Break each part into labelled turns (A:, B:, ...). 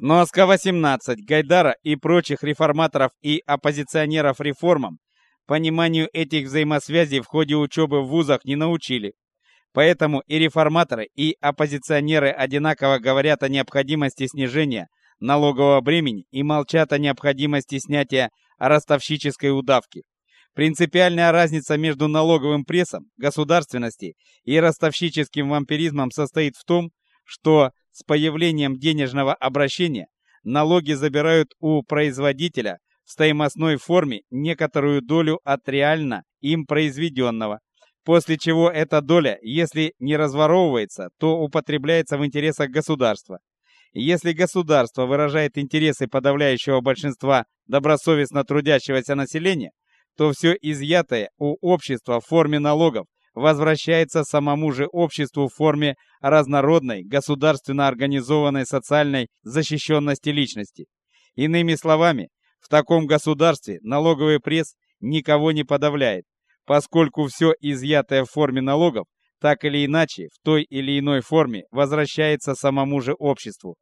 A: Сноска 18. Гайдара и прочих реформаторов и оппозиционеров реформам пониманию этих взаимосвязей в ходе учебы в вузах не научили. Поэтому и реформаторы, и оппозиционеры одинаково говорят о необходимости снижения налогового бремени и молчат о необходимости снятия ростовщической удавки. Принципиальная разница между налоговым прессом, государственности и ростовщическим вампиризмом состоит в том, что с появлением денежного обращения налоги забирают у производителя в стоимостной форме некоторую долю от реально им произведенного, после чего эта доля, если не разворовывается, то употребляется в интересах государства. Если государство выражает интересы подавляющего большинства добросовестно трудящегося населения, то все изъятое у общества в форме налогов возвращается самому же обществу в форме разнородной, государственно организованной социальной защищенности личности. Иными словами, в таком государстве налоговый пресс никого не подавляет, поскольку все изъятое в форме налогов так или иначе в той или иной форме возвращается самому же обществу.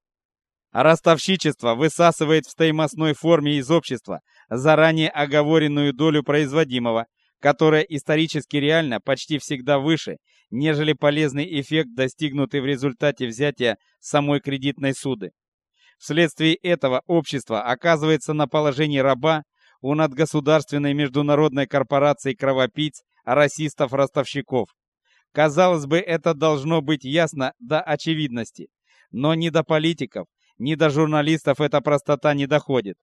A: А ростовщичество высасывает в стоимостной форме из общества заранее оговоренную долю производимого, которая исторически реально почти всегда выше, нежели полезный эффект, достигнутый в результате взятия самой кредитной суды. Вследствие этого общество оказывается на положении раба у надгосударственной международной корпорации кровопийц, расистов-ростовщиков. Казалось бы, это должно быть ясно до очевидности, но ни до политиков, ни до журналистов эта простота не доходит.